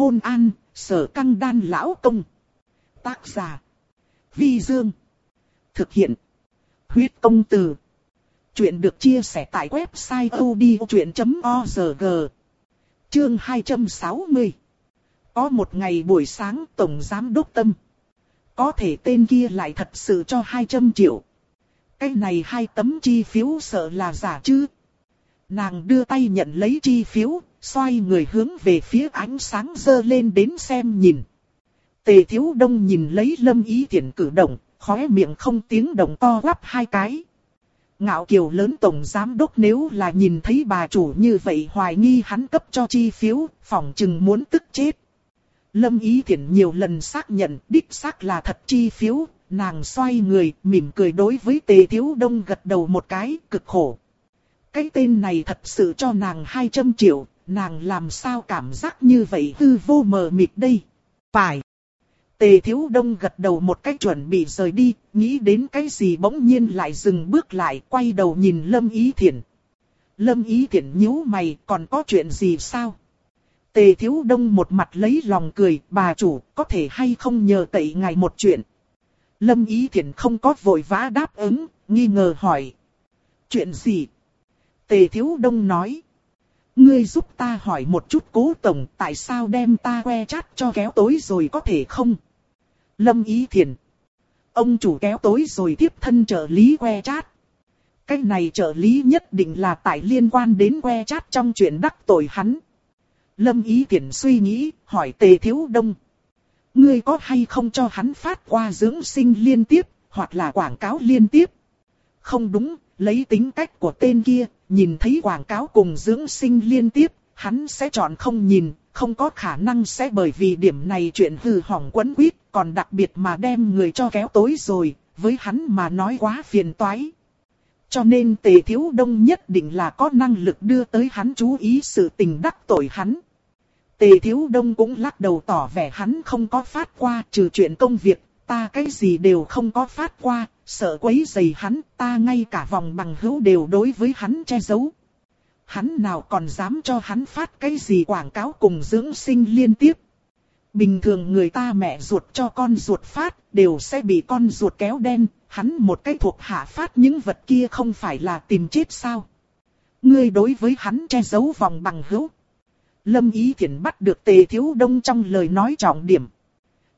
Hôn an, sở căng đan lão công. Tác giả. Vi Dương. Thực hiện. Huyết công từ. Chuyện được chia sẻ tại website odchuyện.org. Chương 260. Có một ngày buổi sáng Tổng Giám Đốc Tâm. Có thể tên kia lại thật sự cho 200 triệu. Cái này hai tấm chi phiếu sợ là giả chứ. Nàng đưa tay nhận lấy chi phiếu, xoay người hướng về phía ánh sáng dơ lên đến xem nhìn. Tề Thiếu Đông nhìn lấy Lâm Ý Thiển cử động, khóe miệng không tiếng động to lắp hai cái. Ngạo kiều lớn tổng giám đốc nếu là nhìn thấy bà chủ như vậy hoài nghi hắn cấp cho chi phiếu, phỏng chừng muốn tức chết. Lâm Ý Thiển nhiều lần xác nhận đích xác là thật chi phiếu, nàng xoay người, mỉm cười đối với Tề Thiếu Đông gật đầu một cái, cực khổ. Cái tên này thật sự cho nàng 200 triệu, nàng làm sao cảm giác như vậy hư vô mờ mịt đây. Phải. Tề Thiếu Đông gật đầu một cách chuẩn bị rời đi, nghĩ đến cái gì bỗng nhiên lại dừng bước lại, quay đầu nhìn Lâm Ý Thiển. Lâm Ý Thiển nhíu mày, còn có chuyện gì sao? Tề Thiếu Đông một mặt lấy lòng cười, bà chủ, có thể hay không nhờ tẩy ngài một chuyện. Lâm Ý Thiển không có vội vã đáp ứng, nghi ngờ hỏi. Chuyện gì? Tề Thiếu Đông nói. Ngươi giúp ta hỏi một chút cố tổng tại sao đem ta que chát cho kéo tối rồi có thể không? Lâm Ý Thiển. Ông chủ kéo tối rồi tiếp thân trợ lý que chát. Cái này trợ lý nhất định là tại liên quan đến que chát trong chuyện đắc tội hắn. Lâm Ý Thiển suy nghĩ, hỏi Tề Thiếu Đông. Ngươi có hay không cho hắn phát qua dưỡng sinh liên tiếp, hoặc là quảng cáo liên tiếp? Không đúng, lấy tính cách của tên kia, nhìn thấy quảng cáo cùng dưỡng sinh liên tiếp, hắn sẽ chọn không nhìn, không có khả năng sẽ bởi vì điểm này chuyện hư hỏng quấn quýt, còn đặc biệt mà đem người cho kéo tối rồi, với hắn mà nói quá phiền toái. Cho nên tề thiếu đông nhất định là có năng lực đưa tới hắn chú ý sự tình đắc tội hắn. Tề thiếu đông cũng lắc đầu tỏ vẻ hắn không có phát qua trừ chuyện công việc, ta cái gì đều không có phát qua, sợ quấy rầy hắn, ta ngay cả vòng bằng hữu đều đối với hắn che giấu. Hắn nào còn dám cho hắn phát cái gì quảng cáo cùng dưỡng sinh liên tiếp. Bình thường người ta mẹ ruột cho con ruột phát, đều sẽ bị con ruột kéo đen, hắn một cái thuộc hạ phát những vật kia không phải là tìm chết sao. Ngươi đối với hắn che giấu vòng bằng hữu. Lâm Ý Thiển bắt được Tề Thiếu Đông trong lời nói trọng điểm.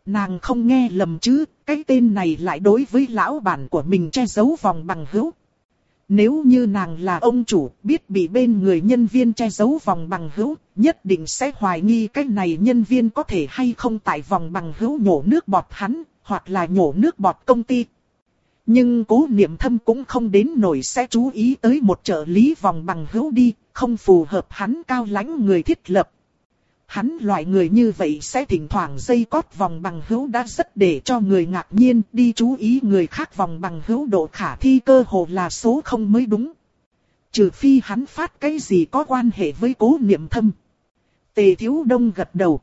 Nàng không nghe lầm chứ, cái tên này lại đối với lão bản của mình che giấu vòng bằng hữu. Nếu như nàng là ông chủ, biết bị bên người nhân viên che giấu vòng bằng hữu, nhất định sẽ hoài nghi cái này nhân viên có thể hay không tại vòng bằng hữu nhổ nước bọt hắn, hoặc là nhổ nước bọt công ty. Nhưng cố niệm thâm cũng không đến nổi sẽ chú ý tới một trợ lý vòng bằng hữu đi, không phù hợp hắn cao lãnh người thiết lập, Hắn loại người như vậy sẽ thỉnh thoảng dây cót vòng bằng hữu đã rất để cho người ngạc nhiên đi chú ý người khác vòng bằng hữu độ khả thi cơ hồ là số không mới đúng. Trừ phi hắn phát cái gì có quan hệ với cố niệm thâm. Tề Thiếu Đông gật đầu.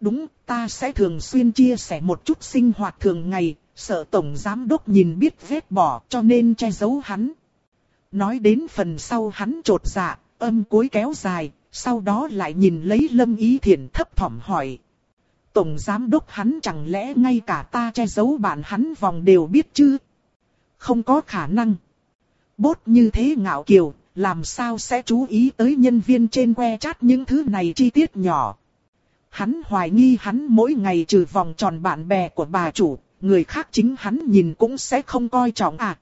Đúng, ta sẽ thường xuyên chia sẻ một chút sinh hoạt thường ngày, sợ Tổng Giám Đốc nhìn biết vết bỏ cho nên che giấu hắn. Nói đến phần sau hắn trột dạ, âm cuối kéo dài, sau đó lại nhìn lấy Lâm Ý Thiển thấp thỏm hỏi. Tổng giám đốc hắn chẳng lẽ ngay cả ta che giấu bạn hắn vòng đều biết chứ? Không có khả năng. Bốt như thế ngạo kiều, làm sao sẽ chú ý tới nhân viên trên que chat những thứ này chi tiết nhỏ. Hắn hoài nghi hắn mỗi ngày trừ vòng tròn bạn bè của bà chủ, người khác chính hắn nhìn cũng sẽ không coi trọng à.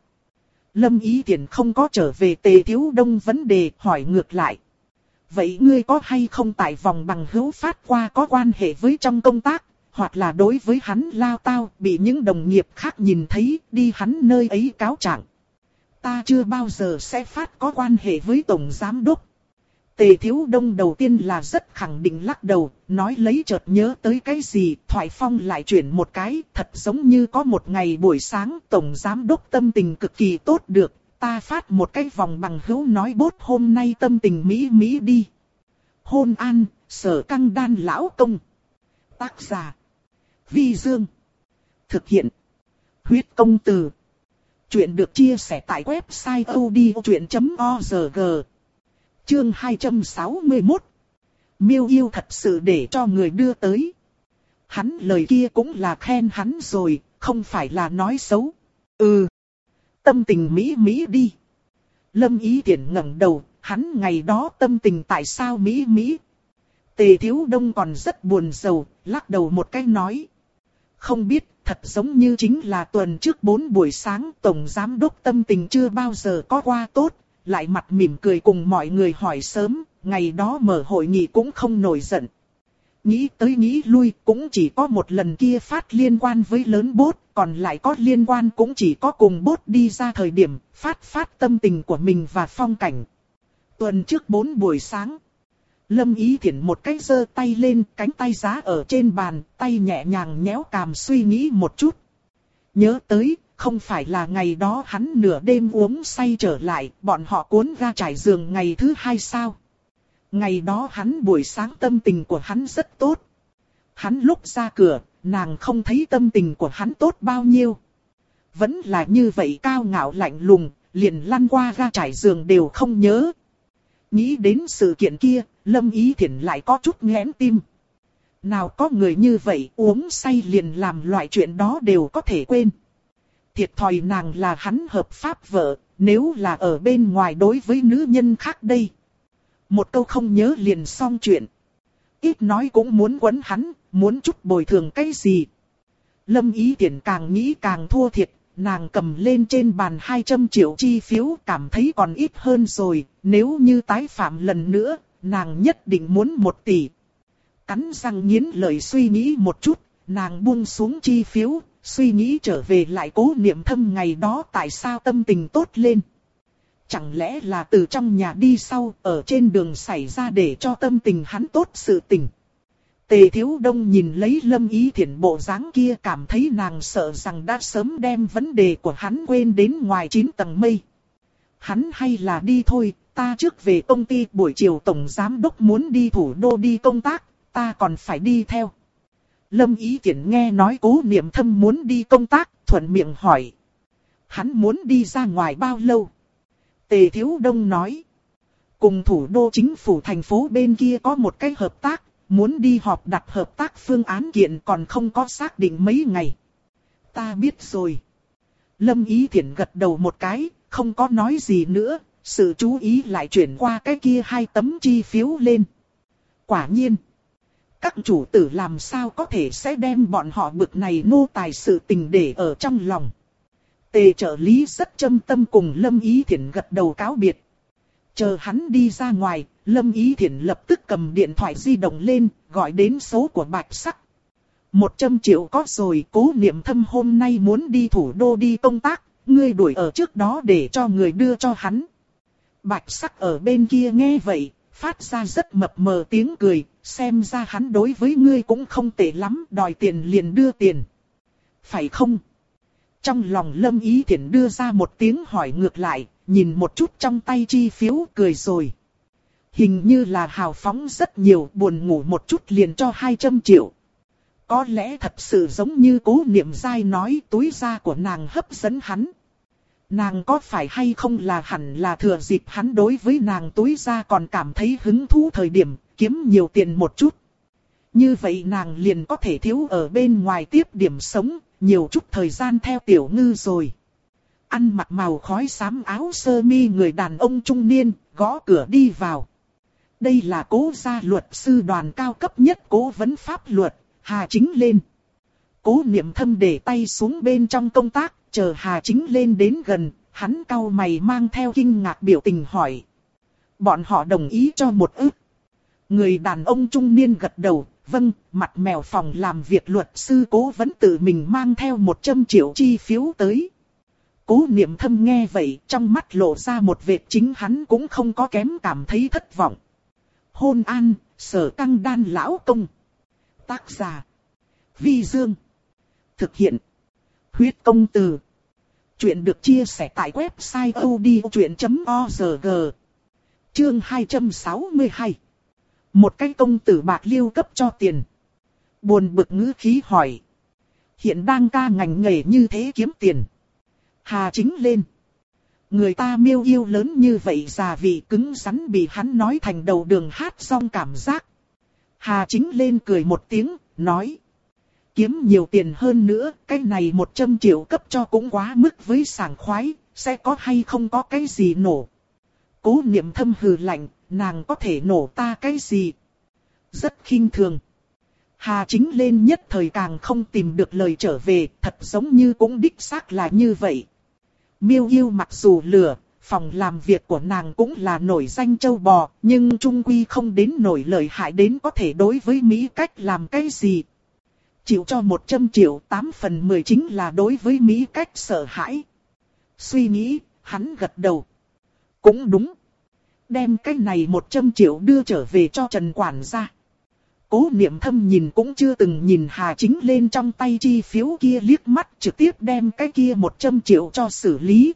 Lâm Ý Thiển không có trở về tề thiếu đông vấn đề hỏi ngược lại. Vậy ngươi có hay không tại vòng bằng hữu phát qua có quan hệ với trong công tác, hoặc là đối với hắn lao tao bị những đồng nghiệp khác nhìn thấy đi hắn nơi ấy cáo trạng. Ta chưa bao giờ sẽ phát có quan hệ với Tổng Giám Đốc. Tề Thiếu Đông đầu tiên là rất khẳng định lắc đầu, nói lấy chợt nhớ tới cái gì, Thoại Phong lại chuyển một cái, thật giống như có một ngày buổi sáng Tổng Giám Đốc tâm tình cực kỳ tốt được, ta phát một cái vòng bằng hữu nói bốt hôm nay tâm tình Mỹ Mỹ đi. Hôn an, sở căng đan lão công. Tác giả. Vi Dương. Thực hiện. Huyết công từ. Chuyện được chia sẻ tại website odchuyện.org. Chương 261. Miêu yêu thật sự để cho người đưa tới. Hắn lời kia cũng là khen hắn rồi, không phải là nói xấu. Ừ. Tâm tình Mỹ Mỹ đi. Lâm ý tiện ngẩng đầu, hắn ngày đó tâm tình tại sao Mỹ Mỹ. Tề Thiếu Đông còn rất buồn sầu, lắc đầu một cái nói. Không biết, thật giống như chính là tuần trước 4 buổi sáng Tổng Giám Đốc tâm tình chưa bao giờ có qua tốt, lại mặt mỉm cười cùng mọi người hỏi sớm, ngày đó mở hội nghị cũng không nổi giận. Nghĩ tới nghĩ lui cũng chỉ có một lần kia phát liên quan với lớn bốt, còn lại có liên quan cũng chỉ có cùng bốt đi ra thời điểm phát phát tâm tình của mình và phong cảnh. Tuần trước 4 buổi sáng, Lâm Ý Thiển một cái giơ tay lên, cánh tay giá ở trên bàn, tay nhẹ nhàng nhéo cằm suy nghĩ một chút. Nhớ tới, không phải là ngày đó hắn nửa đêm uống say trở lại, bọn họ cuốn ra trải giường ngày thứ hai sao. Ngày đó hắn buổi sáng tâm tình của hắn rất tốt. Hắn lúc ra cửa, nàng không thấy tâm tình của hắn tốt bao nhiêu. Vẫn là như vậy cao ngạo lạnh lùng, liền lăn qua ra trải giường đều không nhớ. Nghĩ đến sự kiện kia, Lâm Ý Thiển lại có chút nghẽn tim. Nào có người như vậy uống say liền làm loại chuyện đó đều có thể quên. Thiệt thòi nàng là hắn hợp pháp vợ, nếu là ở bên ngoài đối với nữ nhân khác đây. Một câu không nhớ liền xong chuyện. Ít nói cũng muốn quấn hắn, muốn chút bồi thường cái gì. Lâm ý tiện càng nghĩ càng thua thiệt, nàng cầm lên trên bàn 200 triệu chi phiếu cảm thấy còn ít hơn rồi, nếu như tái phạm lần nữa, nàng nhất định muốn một tỷ. Cắn răng nghiến lời suy nghĩ một chút, nàng buông xuống chi phiếu, suy nghĩ trở về lại cố niệm thâm ngày đó tại sao tâm tình tốt lên. Chẳng lẽ là từ trong nhà đi sau, ở trên đường xảy ra để cho tâm tình hắn tốt sự tình. Tề Thiếu Đông nhìn lấy lâm ý thiện bộ dáng kia cảm thấy nàng sợ rằng đã sớm đem vấn đề của hắn quên đến ngoài 9 tầng mây. Hắn hay là đi thôi, ta trước về công ty buổi chiều tổng giám đốc muốn đi thủ đô đi công tác, ta còn phải đi theo. Lâm ý Thiển nghe nói cố niệm thâm muốn đi công tác, thuận miệng hỏi. Hắn muốn đi ra ngoài bao lâu? Tề Thiếu Đông nói. Cùng thủ đô chính phủ thành phố bên kia có một cái hợp tác, muốn đi họp đặt hợp tác phương án kiện còn không có xác định mấy ngày. Ta biết rồi. Lâm Ý Thiển gật đầu một cái, không có nói gì nữa, sự chú ý lại chuyển qua cái kia hai tấm chi phiếu lên. Quả nhiên, các chủ tử làm sao có thể sẽ đem bọn họ bực này nô tài sự tình để ở trong lòng. Tề trợ lý rất châm tâm cùng Lâm Ý Thiển gật đầu cáo biệt. Chờ hắn đi ra ngoài, Lâm Ý Thiển lập tức cầm điện thoại di động lên, gọi đến số của Bạch Sắc. Một trăm triệu có rồi, cố niệm thâm hôm nay muốn đi thủ đô đi công tác, ngươi đuổi ở trước đó để cho người đưa cho hắn. Bạch Sắc ở bên kia nghe vậy, phát ra rất mập mờ tiếng cười, xem ra hắn đối với ngươi cũng không tệ lắm, đòi tiền liền đưa tiền. Phải không? Trong lòng Lâm Ý Thiển đưa ra một tiếng hỏi ngược lại, nhìn một chút trong tay chi phiếu cười rồi. Hình như là hào phóng rất nhiều, buồn ngủ một chút liền cho 200 triệu. Có lẽ thật sự giống như cố niệm dai nói túi da của nàng hấp dẫn hắn. Nàng có phải hay không là hẳn là thừa dịp hắn đối với nàng túi da còn cảm thấy hứng thú thời điểm, kiếm nhiều tiền một chút. Như vậy nàng liền có thể thiếu ở bên ngoài tiếp điểm sống, nhiều chút thời gian theo tiểu ngư rồi. Ăn mặc màu khói xám áo sơ mi người đàn ông trung niên, gõ cửa đi vào. Đây là cố gia luật sư đoàn cao cấp nhất cố vấn pháp luật, Hà Chính lên. Cố niệm thâm để tay xuống bên trong công tác, chờ Hà Chính lên đến gần, hắn cau mày mang theo kinh ngạc biểu tình hỏi. Bọn họ đồng ý cho một ước. Người đàn ông trung niên gật đầu, vâng, mặt mèo phòng làm việc luật sư cố vẫn tự mình mang theo 100 triệu chi phiếu tới. Cố niệm thâm nghe vậy, trong mắt lộ ra một vệt chính hắn cũng không có kém cảm thấy thất vọng. Hôn an, sở căng đan lão công. Tác giả. Vi Dương. Thực hiện. Huyết công từ. Chuyện được chia sẻ tại website odchuyện.org. Chương 262. Một cái công tử bạc liêu cấp cho tiền. Buồn bực ngữ khí hỏi. Hiện đang ca ngành nghề như thế kiếm tiền. Hà chính lên. Người ta miêu yêu lớn như vậy già vị cứng rắn bị hắn nói thành đầu đường hát song cảm giác. Hà chính lên cười một tiếng, nói. Kiếm nhiều tiền hơn nữa, cái này 100 triệu cấp cho cũng quá mức với sảng khoái, sẽ có hay không có cái gì nổ. Cố niệm thâm hừ lạnh, nàng có thể nổ ta cái gì? Rất khinh thường. Hà chính lên nhất thời càng không tìm được lời trở về, thật giống như cũng đích xác là như vậy. Miêu yêu mặc dù lừa, phòng làm việc của nàng cũng là nổi danh châu bò, nhưng trung quy không đến nổi lợi hại đến có thể đối với Mỹ cách làm cái gì. Chịu cho 100 triệu 8 phần 10 chính là đối với Mỹ cách sợ hãi. Suy nghĩ, hắn gật đầu. Cũng đúng. Đem cái này 100 triệu đưa trở về cho Trần Quản gia. Cố niệm thâm nhìn cũng chưa từng nhìn Hà Chính lên trong tay chi phiếu kia liếc mắt trực tiếp đem cái kia 100 triệu cho xử lý.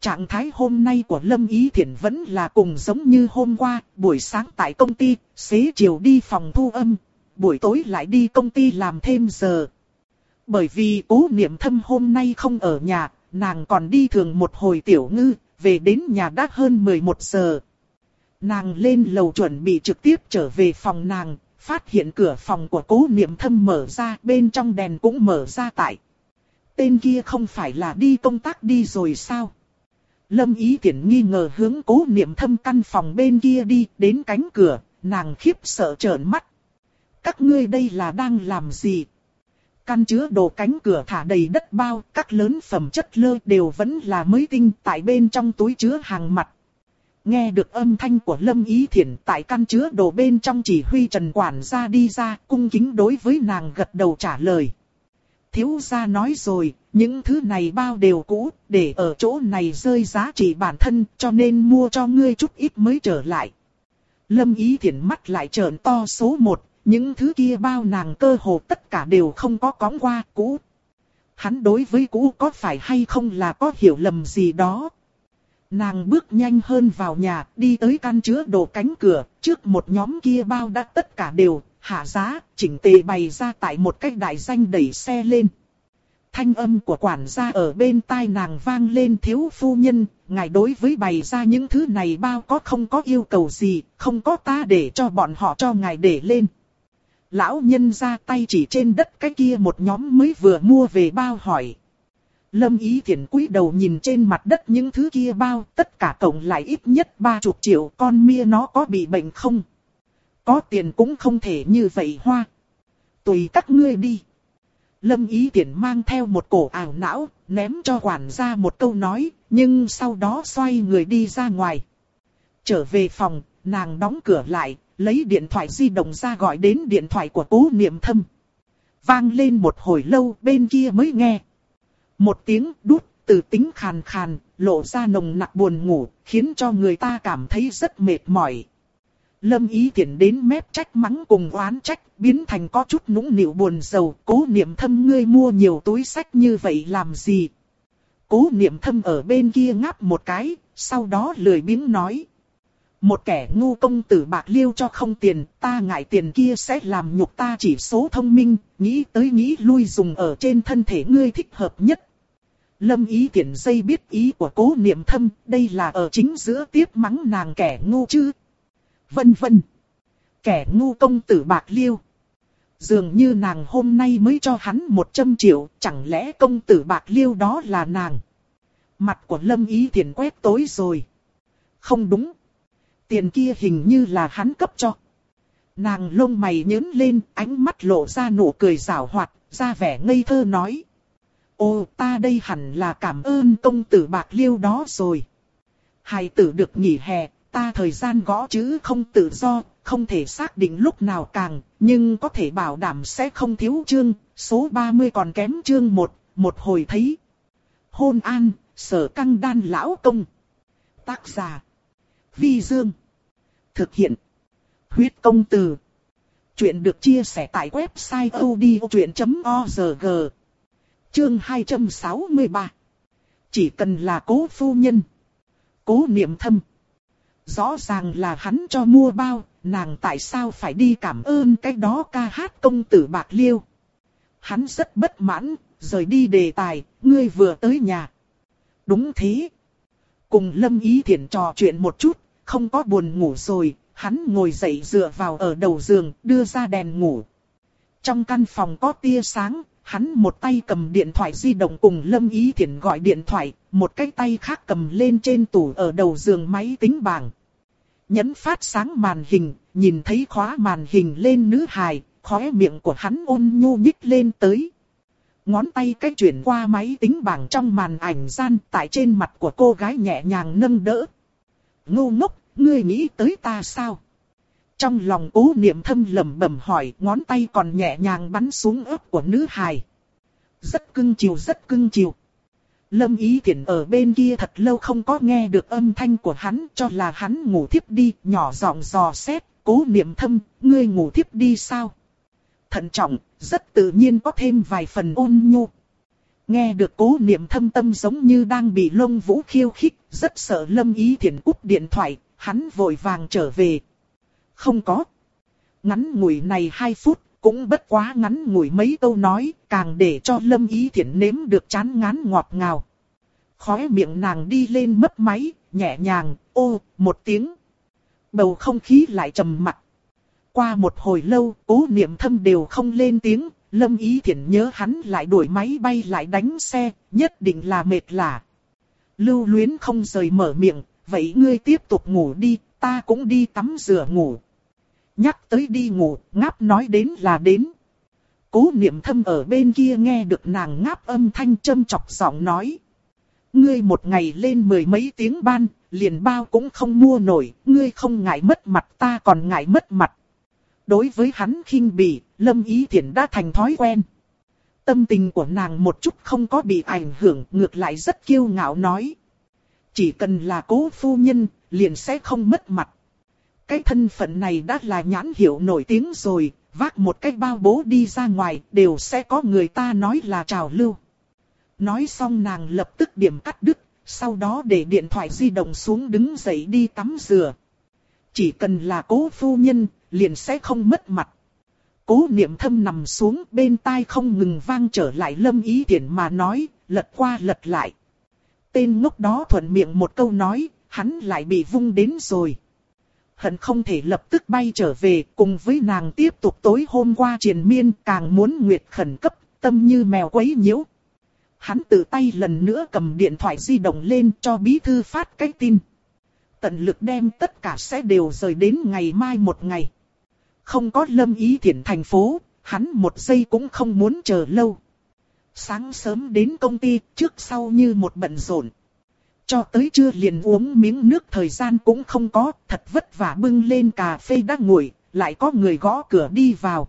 Trạng thái hôm nay của Lâm Ý Thiển vẫn là cùng giống như hôm qua, buổi sáng tại công ty, xế chiều đi phòng thu âm, buổi tối lại đi công ty làm thêm giờ. Bởi vì cố niệm thâm hôm nay không ở nhà, nàng còn đi thường một hồi tiểu ngư, về đến nhà đã hơn 11 giờ. Nàng lên lầu chuẩn bị trực tiếp trở về phòng nàng, phát hiện cửa phòng của cố niệm thâm mở ra, bên trong đèn cũng mở ra tại. Tên kia không phải là đi công tác đi rồi sao? Lâm ý tiện nghi ngờ hướng cố niệm thâm căn phòng bên kia đi, đến cánh cửa, nàng khiếp sợ trợn mắt. Các ngươi đây là đang làm gì? Căn chứa đồ cánh cửa thả đầy đất bao, các lớn phẩm chất lơ đều vẫn là mới tinh tại bên trong túi chứa hàng mặt. Nghe được âm thanh của Lâm Ý Thiển tại căn chứa đồ bên trong chỉ huy Trần Quản gia đi ra, cung kính đối với nàng gật đầu trả lời. Thiếu gia nói rồi, những thứ này bao đều cũ, để ở chỗ này rơi giá trị bản thân, cho nên mua cho ngươi chút ít mới trở lại. Lâm Ý Thiển mắt lại trợn to số một, những thứ kia bao nàng cơ hồ tất cả đều không có cóng qua cũ. Hắn đối với cũ có phải hay không là có hiểu lầm gì đó. Nàng bước nhanh hơn vào nhà, đi tới căn chứa đồ cánh cửa, trước một nhóm kia bao đã tất cả đều, hạ giá, chỉnh tề bày ra tại một cách đại danh đẩy xe lên. Thanh âm của quản gia ở bên tai nàng vang lên thiếu phu nhân, ngài đối với bày ra những thứ này bao có không có yêu cầu gì, không có ta để cho bọn họ cho ngài để lên. Lão nhân ra tay chỉ trên đất cái kia một nhóm mới vừa mua về bao hỏi. Lâm ý thiện cúi đầu nhìn trên mặt đất những thứ kia bao, tất cả tổng lại ít nhất ba chục triệu con mia nó có bị bệnh không? Có tiền cũng không thể như vậy hoa. Tùy các ngươi đi. Lâm ý tiện mang theo một cổ ảo não, ném cho quản gia một câu nói, nhưng sau đó xoay người đi ra ngoài. Trở về phòng, nàng đóng cửa lại, lấy điện thoại di động ra gọi đến điện thoại của cố niệm thâm. Vang lên một hồi lâu bên kia mới nghe. Một tiếng đút, từ tính khàn khàn, lộ ra nồng nặc buồn ngủ, khiến cho người ta cảm thấy rất mệt mỏi. Lâm ý tiện đến mép trách mắng cùng oán trách, biến thành có chút nũng nịu buồn sầu. cố niệm thâm ngươi mua nhiều túi sách như vậy làm gì. Cố niệm thâm ở bên kia ngáp một cái, sau đó lười biếng nói. Một kẻ ngu công tử bạc liêu cho không tiền, ta ngại tiền kia sẽ làm nhục ta chỉ số thông minh, nghĩ tới nghĩ lui dùng ở trên thân thể ngươi thích hợp nhất. Lâm ý tiện dây biết ý của cố niệm thâm, đây là ở chính giữa tiếp mắng nàng kẻ ngu chứ. Vân vân. Kẻ ngu công tử bạc liêu. Dường như nàng hôm nay mới cho hắn 100 triệu, chẳng lẽ công tử bạc liêu đó là nàng. Mặt của Lâm ý thiền quét tối rồi. Không đúng. Tiền kia hình như là hắn cấp cho. Nàng lông mày nhớn lên, ánh mắt lộ ra nụ cười rảo hoạt, ra vẻ ngây thơ nói. Ô ta đây hẳn là cảm ơn công tử bạc liêu đó rồi. Hài tử được nghỉ hè, ta thời gian gõ chữ không tự do, không thể xác định lúc nào càng, nhưng có thể bảo đảm sẽ không thiếu chương, số 30 còn kém chương 1, một hồi thấy. Hôn an, sở căng đan lão công. Tác giả. Vi Dương. Thực hiện. Huyết công từ. Chuyện được chia sẻ tại website odchuyện.org. Chương 263. Chỉ cần là cố phu nhân. Cố niệm thâm. Rõ ràng là hắn cho mua bao, nàng tại sao phải đi cảm ơn cái đó ca hát công tử Bạc Liêu. Hắn rất bất mãn, rời đi đề tài, ngươi vừa tới nhà. Đúng thế. Cùng Lâm Ý Thiển trò chuyện một chút, không có buồn ngủ rồi, hắn ngồi dậy dựa vào ở đầu giường, đưa ra đèn ngủ. Trong căn phòng có tia sáng, hắn một tay cầm điện thoại di động cùng Lâm Ý Thiển gọi điện thoại, một cái tay khác cầm lên trên tủ ở đầu giường máy tính bảng. Nhấn phát sáng màn hình, nhìn thấy khóa màn hình lên nữ hài, khóe miệng của hắn ôn nhu nhích lên tới. Ngón tay cách chuyển qua máy tính bảng trong màn ảnh gian tại trên mặt của cô gái nhẹ nhàng nâng đỡ. Ngu ngốc, ngươi nghĩ tới ta sao? Trong lòng cố niệm thâm lẩm bẩm hỏi ngón tay còn nhẹ nhàng bắn xuống ớt của nữ hài. Rất cưng chiều rất cưng chiều. Lâm Ý Thiển ở bên kia thật lâu không có nghe được âm thanh của hắn cho là hắn ngủ thiếp đi, nhỏ giọng dò xét, cố niệm thâm, ngươi ngủ thiếp đi sao? Thận trọng, rất tự nhiên có thêm vài phần ôn nhu. Nghe được cố niệm thâm tâm giống như đang bị lông vũ khiêu khích, rất sợ Lâm Ý Thiển cúp điện thoại, hắn vội vàng trở về. Không có. Ngắn ngủi này 2 phút, cũng bất quá ngắn ngủi mấy câu nói, càng để cho Lâm Ý Thiển nếm được chán ngán ngọt ngào. Khóe miệng nàng đi lên mấp máy, nhẹ nhàng, ô, một tiếng. Bầu không khí lại trầm mặc. Qua một hồi lâu, cố niệm thâm đều không lên tiếng, Lâm Ý Thiển nhớ hắn lại đuổi máy bay lại đánh xe, nhất định là mệt lạ. Lưu luyến không rời mở miệng, vậy ngươi tiếp tục ngủ đi, ta cũng đi tắm rửa ngủ. Nhắc tới đi ngủ, ngáp nói đến là đến. Cố niệm thâm ở bên kia nghe được nàng ngáp âm thanh châm chọc giọng nói. Ngươi một ngày lên mười mấy tiếng ban, liền bao cũng không mua nổi, ngươi không ngại mất mặt ta còn ngại mất mặt. Đối với hắn khinh bỉ, Lâm Ý Thiển đã thành thói quen. Tâm tình của nàng một chút không có bị ảnh hưởng, ngược lại rất kiêu ngạo nói. Chỉ cần là cố phu nhân, liền sẽ không mất mặt. Cái thân phận này đã là nhãn hiệu nổi tiếng rồi, vác một cái bao bố đi ra ngoài, đều sẽ có người ta nói là trào lưu. Nói xong nàng lập tức điểm cắt đứt, sau đó để điện thoại di động xuống đứng dậy đi tắm rửa. Chỉ cần là cố phu nhân, liền sẽ không mất mặt. Cố niệm thâm nằm xuống bên tai không ngừng vang trở lại lâm ý tiện mà nói, lật qua lật lại. Tên ngốc đó thuận miệng một câu nói, hắn lại bị vung đến rồi. Hận không thể lập tức bay trở về cùng với nàng tiếp tục tối hôm qua triền miên càng muốn nguyệt khẩn cấp, tâm như mèo quấy nhiễu. Hắn tự tay lần nữa cầm điện thoại di động lên cho bí thư phát cái tin. Tận lực đem tất cả sẽ đều rời đến ngày mai một ngày. Không có lâm ý thiện thành phố, hắn một giây cũng không muốn chờ lâu. Sáng sớm đến công ty, trước sau như một bận rộn. Cho tới trưa liền uống miếng nước thời gian cũng không có, thật vất vả bưng lên cà phê đã nguội, lại có người gõ cửa đi vào.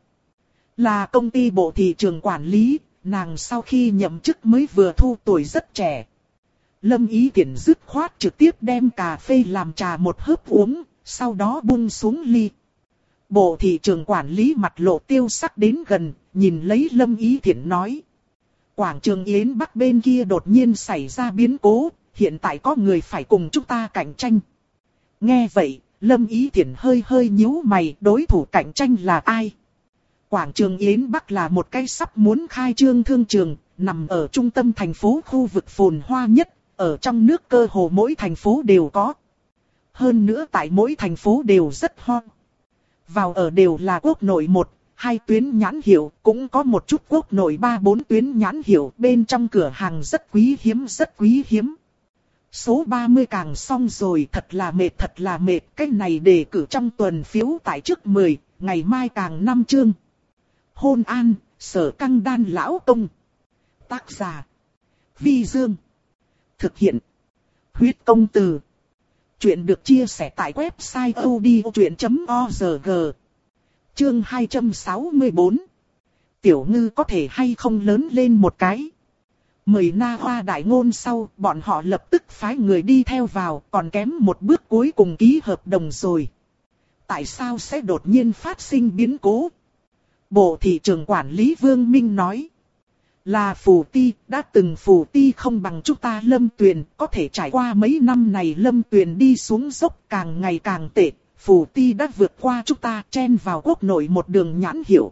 Là công ty bộ thị trường quản lý, nàng sau khi nhậm chức mới vừa thu tuổi rất trẻ. Lâm ý tiện dứt khoát trực tiếp đem cà phê làm trà một hớp uống, sau đó buông xuống ly. Bộ thị trường quản lý mặt lộ tiêu sắc đến gần, nhìn lấy Lâm ý thiện nói. Quảng trường Yến Bắc bên kia đột nhiên xảy ra biến cố, hiện tại có người phải cùng chúng ta cạnh tranh. Nghe vậy, Lâm Ý Thiển hơi hơi nhíu mày, đối thủ cạnh tranh là ai? Quảng trường Yến Bắc là một cái sắp muốn khai trương thương trường, nằm ở trung tâm thành phố khu vực phồn hoa nhất, ở trong nước cơ hồ mỗi thành phố đều có. Hơn nữa tại mỗi thành phố đều rất ho. Vào ở đều là quốc nội một, hai tuyến nhãn hiệu, cũng có một chút quốc nội ba bốn tuyến nhãn hiệu, bên trong cửa hàng rất quý hiếm rất quý hiếm. Số 30 càng xong rồi thật là mệt thật là mệt, cái này đề cử trong tuần phiếu tại trước 10, ngày mai càng năm chương. Hôn an, sở căng đan lão công. Tác giả. Vi Dương. Thực hiện. Huyết công từ. Chuyện được chia sẻ tại website odchuyện.org. Chương 264. Tiểu ngư có thể hay không lớn lên một cái. Mời na hoa đại ngôn sau, bọn họ lập tức phái người đi theo vào, còn kém một bước cuối cùng ký hợp đồng rồi. Tại sao sẽ đột nhiên phát sinh biến cố? Bộ thị trường quản lý Vương Minh nói. Là phù ti, đã từng phù ti không bằng chúng ta lâm tuyền, có thể trải qua mấy năm này lâm tuyền đi xuống dốc càng ngày càng tệ, phù ti đã vượt qua chúng ta chen vào quốc nội một đường nhãn hiệu.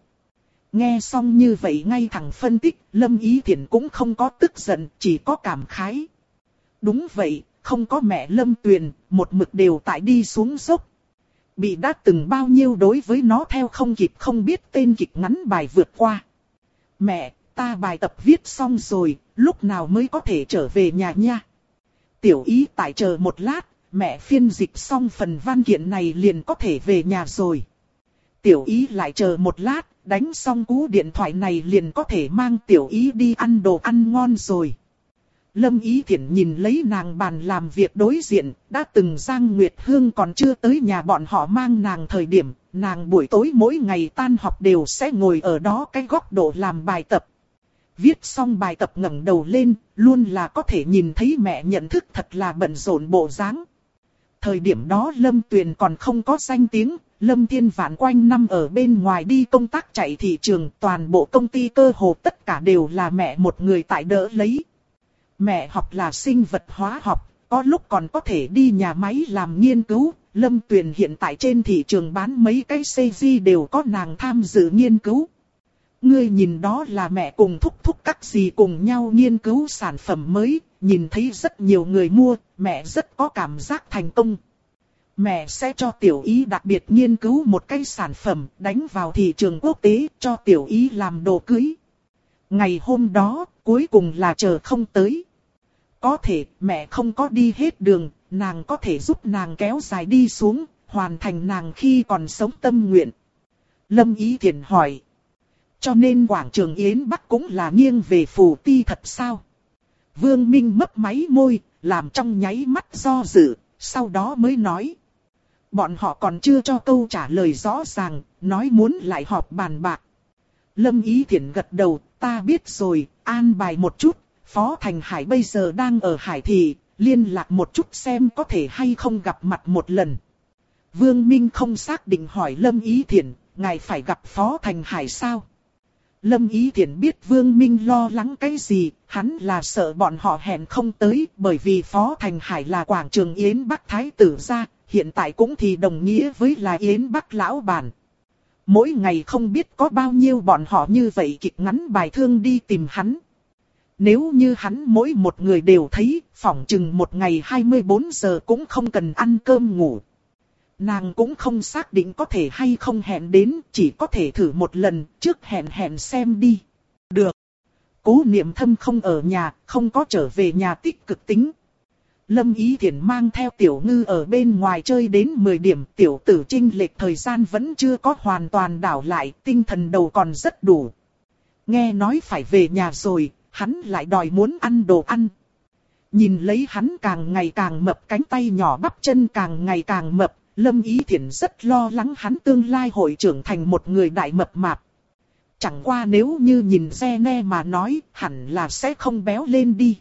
Nghe xong như vậy ngay thẳng phân tích, Lâm Ý Thiển cũng không có tức giận, chỉ có cảm khái. Đúng vậy, không có mẹ Lâm Tuyền, một mực đều tại đi xuống dốc. Bị đã từng bao nhiêu đối với nó theo không kịp không biết tên kịch ngắn bài vượt qua. Mẹ, ta bài tập viết xong rồi, lúc nào mới có thể trở về nhà nha. Tiểu ý tại chờ một lát, mẹ phiên dịch xong phần văn kiện này liền có thể về nhà rồi. Tiểu ý lại chờ một lát, đánh xong cú điện thoại này liền có thể mang tiểu ý đi ăn đồ ăn ngon rồi. Lâm Ý Thiển nhìn lấy nàng bàn làm việc đối diện, đã từng Giang Nguyệt Hương còn chưa tới nhà bọn họ mang nàng thời điểm, nàng buổi tối mỗi ngày tan học đều sẽ ngồi ở đó cái góc độ làm bài tập. Viết xong bài tập ngẩng đầu lên, luôn là có thể nhìn thấy mẹ nhận thức thật là bận rộn bộ dáng. Thời điểm đó Lâm Tuyền còn không có danh tiếng, Lâm Thiên Vạn quanh năm ở bên ngoài đi công tác chạy thị trường, toàn bộ công ty cơ hồ tất cả đều là mẹ một người tại đỡ lấy. Mẹ học là sinh vật hóa học, có lúc còn có thể đi nhà máy làm nghiên cứu, Lâm Tuyền hiện tại trên thị trường bán mấy cái CG đều có nàng tham dự nghiên cứu. Ngươi nhìn đó là mẹ cùng thúc thúc các gì cùng nhau nghiên cứu sản phẩm mới, nhìn thấy rất nhiều người mua, mẹ rất có cảm giác thành công. Mẹ sẽ cho tiểu ý đặc biệt nghiên cứu một cái sản phẩm đánh vào thị trường quốc tế cho tiểu ý làm đồ cưới. Ngày hôm đó, cuối cùng là chờ không tới. Có thể mẹ không có đi hết đường, nàng có thể giúp nàng kéo dài đi xuống, hoàn thành nàng khi còn sống tâm nguyện. Lâm Ý Thiển hỏi. Cho nên quảng trường Yến Bắc cũng là nghiêng về phù ti thật sao? Vương Minh mấp máy môi, làm trong nháy mắt do dự, sau đó mới nói. Bọn họ còn chưa cho câu trả lời rõ ràng, nói muốn lại họp bàn bạc. Lâm Ý Thiển gật đầu, ta biết rồi, an bài một chút, Phó Thành Hải bây giờ đang ở Hải Thị, liên lạc một chút xem có thể hay không gặp mặt một lần. Vương Minh không xác định hỏi Lâm Ý Thiển, ngài phải gặp Phó Thành Hải sao? Lâm Ý Thiển biết Vương Minh lo lắng cái gì, hắn là sợ bọn họ hẹn không tới, bởi vì Phó Thành Hải là quảng trường Yến Bắc Thái tử gia, hiện tại cũng thì đồng nghĩa với là Yến Bắc Lão Bản. Mỗi ngày không biết có bao nhiêu bọn họ như vậy kịch ngắn bài thương đi tìm hắn. Nếu như hắn mỗi một người đều thấy, phỏng chừng một ngày 24 giờ cũng không cần ăn cơm ngủ. Nàng cũng không xác định có thể hay không hẹn đến, chỉ có thể thử một lần, trước hẹn hẹn xem đi. Được. Cố niệm thâm không ở nhà, không có trở về nhà tích cực tính. Lâm Ý Thiển mang theo tiểu ngư ở bên ngoài chơi đến 10 điểm, tiểu tử trinh lệch thời gian vẫn chưa có hoàn toàn đảo lại, tinh thần đầu còn rất đủ. Nghe nói phải về nhà rồi, hắn lại đòi muốn ăn đồ ăn. Nhìn lấy hắn càng ngày càng mập cánh tay nhỏ bắp chân càng ngày càng mập, Lâm Ý Thiển rất lo lắng hắn tương lai hội trưởng thành một người đại mập mạp. Chẳng qua nếu như nhìn xe nghe mà nói, hẳn là sẽ không béo lên đi.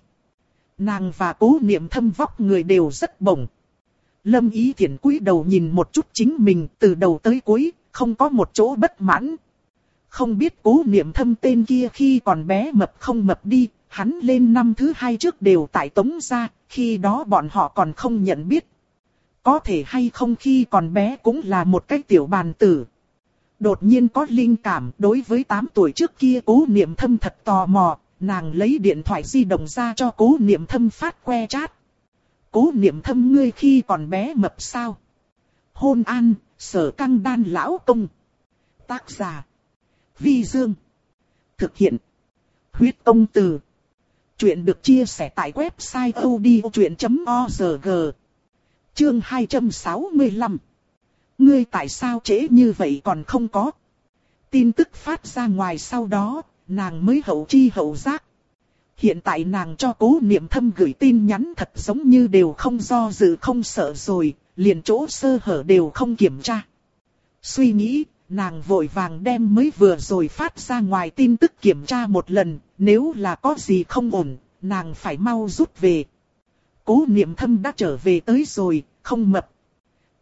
Nàng và cố niệm thâm vóc người đều rất bổng. Lâm Ý Thiển cúi đầu nhìn một chút chính mình từ đầu tới cuối, không có một chỗ bất mãn. Không biết cố niệm thâm tên kia khi còn bé mập không mập đi, hắn lên năm thứ hai trước đều tại tống ra, khi đó bọn họ còn không nhận biết. Có thể hay không khi còn bé cũng là một cái tiểu bàn tử. Đột nhiên có linh cảm đối với 8 tuổi trước kia cố niệm thâm thật tò mò, nàng lấy điện thoại di động ra cho cố niệm thâm phát que chat. Cố niệm thâm ngươi khi còn bé mập sao? Hôn an, sở căng đan lão công. Tác giả. Vi Dương. Thực hiện. Huyết công từ. Chuyện được chia sẻ tại website odchuyện.org. Chương 265. Ngươi tại sao trễ như vậy còn không có? Tin tức phát ra ngoài sau đó, nàng mới hậu chi hậu giác. Hiện tại nàng cho cố niệm thâm gửi tin nhắn thật giống như đều không do dự không sợ rồi, liền chỗ sơ hở đều không kiểm tra. Suy nghĩ, nàng vội vàng đem mới vừa rồi phát ra ngoài tin tức kiểm tra một lần, nếu là có gì không ổn, nàng phải mau rút về. Cố niệm thâm đã trở về tới rồi, không mập.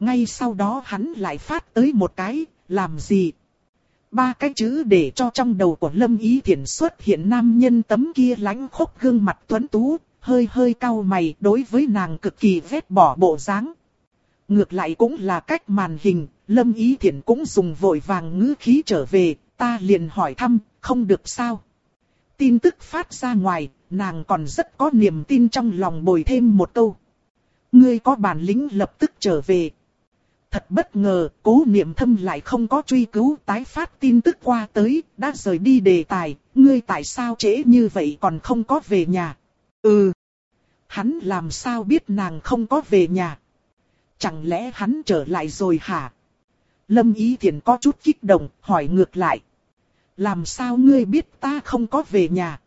Ngay sau đó hắn lại phát tới một cái, làm gì? Ba cái chữ để cho trong đầu của Lâm Ý Thiển xuất hiện nam nhân tấm kia lánh khốc gương mặt tuấn tú, hơi hơi cau mày đối với nàng cực kỳ vết bỏ bộ dáng. Ngược lại cũng là cách màn hình, Lâm Ý Thiển cũng dùng vội vàng ngữ khí trở về, ta liền hỏi thăm, không được sao. Tin tức phát ra ngoài, nàng còn rất có niềm tin trong lòng bồi thêm một câu. Ngươi có bản lĩnh lập tức trở về. Thật bất ngờ, cố niệm thâm lại không có truy cứu tái phát tin tức qua tới, đã rời đi đề tài, ngươi tại sao trễ như vậy còn không có về nhà? Ừ. Hắn làm sao biết nàng không có về nhà? Chẳng lẽ hắn trở lại rồi hả? Lâm Ý Thiển có chút kích động, hỏi ngược lại. Làm sao ngươi biết ta không có về nhà?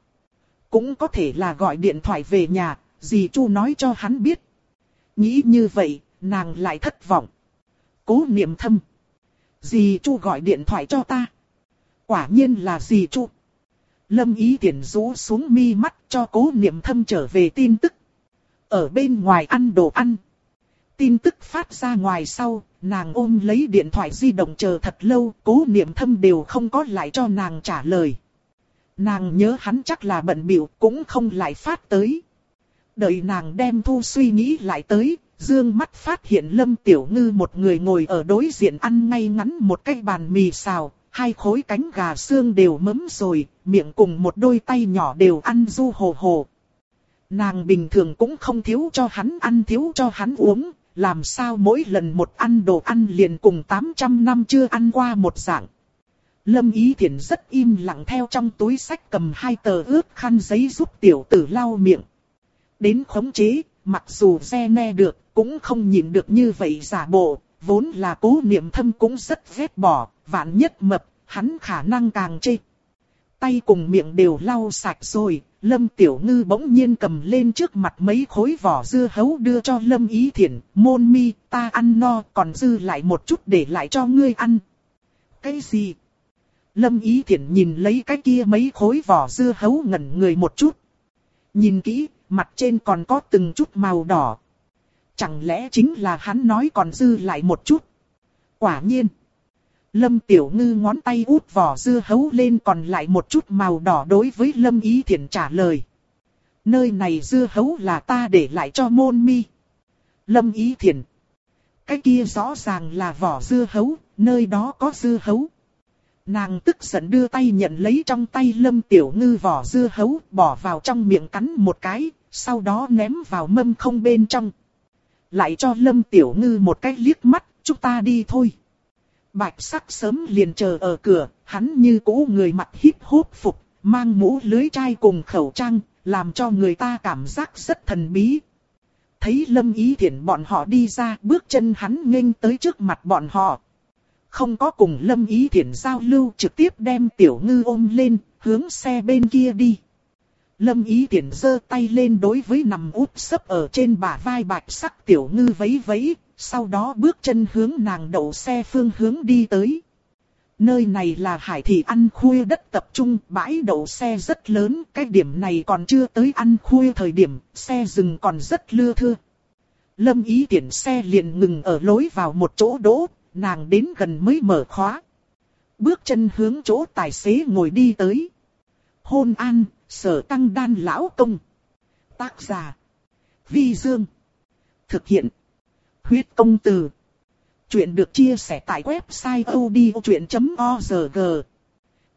Cũng có thể là gọi điện thoại về nhà, dì Chu nói cho hắn biết. Nghĩ như vậy, nàng lại thất vọng. Cố niệm thâm. Dì Chu gọi điện thoại cho ta. Quả nhiên là dì Chu. Lâm ý tiện rũ xuống mi mắt cho cố niệm thâm trở về tin tức. Ở bên ngoài ăn đồ ăn. Tin tức phát ra ngoài sau, nàng ôm lấy điện thoại di động chờ thật lâu, cố niệm thâm đều không có lại cho nàng trả lời. Nàng nhớ hắn chắc là bận biểu cũng không lại phát tới. Đợi nàng đem thu suy nghĩ lại tới, dương mắt phát hiện Lâm Tiểu Ngư một người ngồi ở đối diện ăn ngay ngắn một cái bàn mì xào, hai khối cánh gà xương đều mấm rồi, miệng cùng một đôi tay nhỏ đều ăn du hồ hồ. Nàng bình thường cũng không thiếu cho hắn ăn thiếu cho hắn uống, làm sao mỗi lần một ăn đồ ăn liền cùng 800 năm chưa ăn qua một dạng. Lâm Ý Thiển rất im lặng theo trong túi sách cầm hai tờ ướt khăn giấy giúp tiểu tử lau miệng. Đến khống chế, mặc dù xe ne được, cũng không nhìn được như vậy giả bộ, vốn là cố niệm thâm cũng rất ghét bỏ, vạn nhất mập, hắn khả năng càng chê. Tay cùng miệng đều lau sạch rồi, Lâm Tiểu Ngư bỗng nhiên cầm lên trước mặt mấy khối vỏ dưa hấu đưa cho Lâm Ý Thiển, môn mi, ta ăn no, còn dư lại một chút để lại cho ngươi ăn. Cái gì? Lâm Ý Thiển nhìn lấy cái kia mấy khối vỏ dưa hấu ngẩn người một chút. Nhìn kỹ, mặt trên còn có từng chút màu đỏ. Chẳng lẽ chính là hắn nói còn dư lại một chút? Quả nhiên. Lâm Tiểu Ngư ngón tay út vỏ dưa hấu lên còn lại một chút màu đỏ đối với Lâm Ý Thiển trả lời. Nơi này dưa hấu là ta để lại cho môn mi. Lâm Ý Thiển. Cái kia rõ ràng là vỏ dưa hấu, nơi đó có dưa hấu. Nàng tức giận đưa tay nhận lấy trong tay Lâm Tiểu Ngư vỏ dưa hấu, bỏ vào trong miệng cắn một cái, sau đó ném vào mâm không bên trong. Lại cho Lâm Tiểu Ngư một cái liếc mắt, chúng ta đi thôi. Bạch sắc sớm liền chờ ở cửa, hắn như cũ người mặt hít hốt phục, mang mũ lưới chai cùng khẩu trang, làm cho người ta cảm giác rất thần bí. Thấy Lâm Ý thiện bọn họ đi ra, bước chân hắn nghênh tới trước mặt bọn họ. Không có cùng Lâm Ý Thiển giao lưu trực tiếp đem Tiểu Ngư ôm lên, hướng xe bên kia đi. Lâm Ý Thiển giơ tay lên đối với nằm úp sấp ở trên bả vai bạch sắc Tiểu Ngư vấy vấy, sau đó bước chân hướng nàng đậu xe phương hướng đi tới. Nơi này là hải thị ăn khuya đất tập trung, bãi đậu xe rất lớn, cái điểm này còn chưa tới ăn khuya thời điểm, xe dừng còn rất lưa thưa. Lâm ý tiện xe liền ngừng ở lối vào một chỗ đỗ, nàng đến gần mới mở khóa. Bước chân hướng chỗ tài xế ngồi đi tới. Hôn an, sở tăng đan lão công. Tác giả. Vi Dương. Thực hiện. Huyết công từ. Chuyện được chia sẻ tại website odchuyện.org.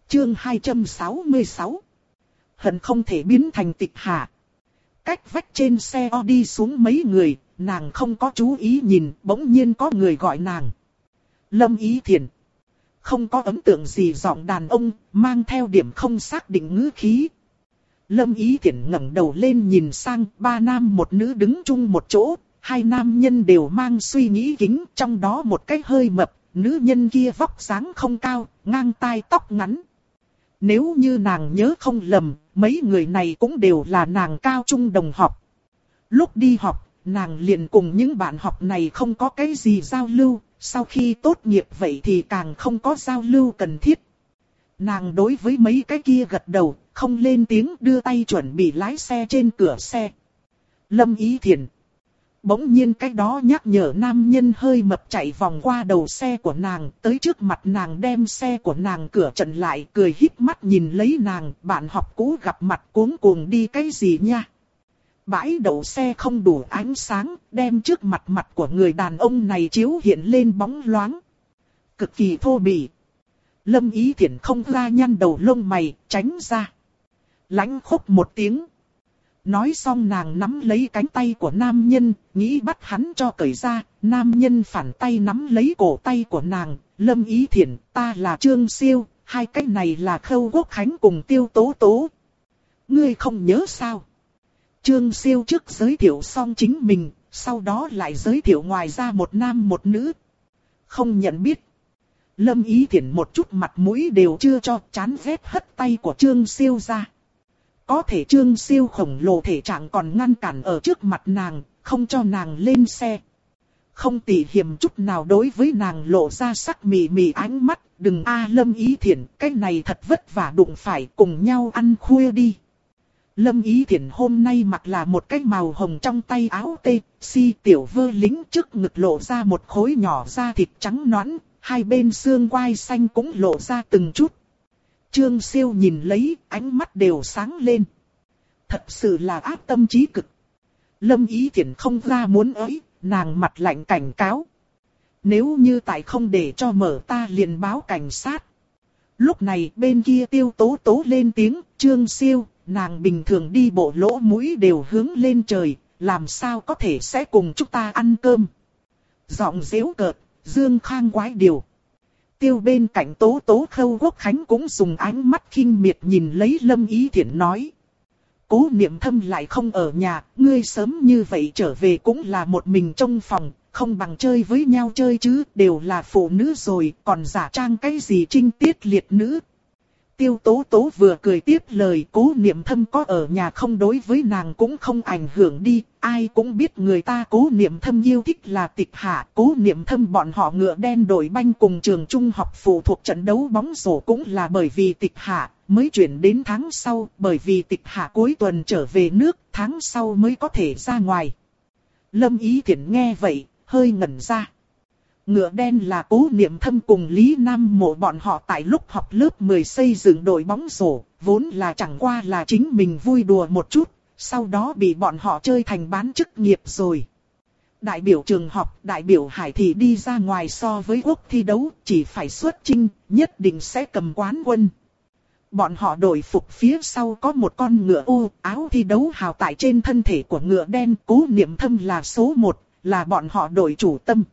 Chương 266. Hận không thể biến thành tịch hạ. Cách vách trên xe o đi xuống mấy người, nàng không có chú ý nhìn, bỗng nhiên có người gọi nàng. Lâm Ý Thiền. Không có ấn tượng gì giọng đàn ông, mang theo điểm không xác định ngữ khí. Lâm Ý Thiển ngẩng đầu lên nhìn sang, ba nam một nữ đứng chung một chỗ, hai nam nhân đều mang suy nghĩ kính, trong đó một cái hơi mập, nữ nhân kia vóc dáng không cao, ngang tai tóc ngắn. Nếu như nàng nhớ không lầm, mấy người này cũng đều là nàng cao trung đồng học. Lúc đi học, nàng liền cùng những bạn học này không có cái gì giao lưu, sau khi tốt nghiệp vậy thì càng không có giao lưu cần thiết. Nàng đối với mấy cái kia gật đầu, không lên tiếng đưa tay chuẩn bị lái xe trên cửa xe. Lâm Ý Thiền Bỗng nhiên cái đó nhắc nhở nam nhân hơi mập chạy vòng qua đầu xe của nàng, tới trước mặt nàng đem xe của nàng cửa trận lại, cười híp mắt nhìn lấy nàng, bạn học cũ gặp mặt cuống cuồng đi cái gì nha. Bãi đậu xe không đủ ánh sáng, đem trước mặt mặt của người đàn ông này chiếu hiện lên bóng loáng. Cực kỳ thô bỉ. Lâm ý thiện không ra nhăn đầu lông mày, tránh ra. Lánh khúc một tiếng. Nói xong nàng nắm lấy cánh tay của nam nhân, nghĩ bắt hắn cho cởi ra, nam nhân phản tay nắm lấy cổ tay của nàng, lâm ý thiện, ta là Trương Siêu, hai cái này là Khâu Quốc Khánh cùng Tiêu Tố Tố. Ngươi không nhớ sao? Trương Siêu trước giới thiệu xong chính mình, sau đó lại giới thiệu ngoài ra một nam một nữ. Không nhận biết. Lâm Ý Thiển một chút mặt mũi đều chưa cho chán ghét hất tay của Trương Siêu ra. Có thể Trương Siêu khổng lồ thể trạng còn ngăn cản ở trước mặt nàng, không cho nàng lên xe. Không tỉ hiểm chút nào đối với nàng lộ ra sắc mì mì ánh mắt, đừng a Lâm Ý Thiển, cái này thật vất vả đụng phải cùng nhau ăn khuya đi. Lâm Ý Thiển hôm nay mặc là một cái màu hồng trong tay áo tê, si tiểu vơ lính trước ngực lộ ra một khối nhỏ da thịt trắng nõn, hai bên xương quai xanh cũng lộ ra từng chút. Trương siêu nhìn lấy, ánh mắt đều sáng lên. Thật sự là ác tâm trí cực. Lâm Ý Thiển không ra muốn ấy, nàng mặt lạnh cảnh cáo. Nếu như tại không để cho mở ta liền báo cảnh sát. Lúc này bên kia tiêu tố tố lên tiếng, trương siêu, nàng bình thường đi bộ lỗ mũi đều hướng lên trời, làm sao có thể sẽ cùng chúng ta ăn cơm. Giọng dễu cợt, dương khang quái điều. Tiêu bên cạnh tố tố khâu quốc khánh cũng dùng ánh mắt khinh miệt nhìn lấy lâm ý thiện nói. Cố niệm thâm lại không ở nhà, ngươi sớm như vậy trở về cũng là một mình trong phòng, không bằng chơi với nhau chơi chứ, đều là phụ nữ rồi, còn giả trang cái gì trinh tiết liệt nữ, Tiêu tố tố vừa cười tiếp lời cố niệm thâm có ở nhà không đối với nàng cũng không ảnh hưởng đi, ai cũng biết người ta cố niệm thâm yêu thích là tịch hạ, cố niệm thâm bọn họ ngựa đen đổi banh cùng trường trung học phụ thuộc trận đấu bóng rổ cũng là bởi vì tịch hạ, mới chuyển đến tháng sau, bởi vì tịch hạ cuối tuần trở về nước, tháng sau mới có thể ra ngoài. Lâm Ý Thiển nghe vậy, hơi ngẩn ra. Ngựa đen là cố niệm thâm cùng Lý Nam mộ bọn họ tại lúc học lớp 10 xây dựng đội bóng rổ, vốn là chẳng qua là chính mình vui đùa một chút, sau đó bị bọn họ chơi thành bán chức nghiệp rồi. Đại biểu trường học, đại biểu hải thị đi ra ngoài so với quốc thi đấu, chỉ phải xuất chinh nhất định sẽ cầm quán quân. Bọn họ đổi phục phía sau có một con ngựa ô, áo thi đấu hào tại trên thân thể của ngựa đen, cố niệm thâm là số 1, là bọn họ đổi chủ tâm.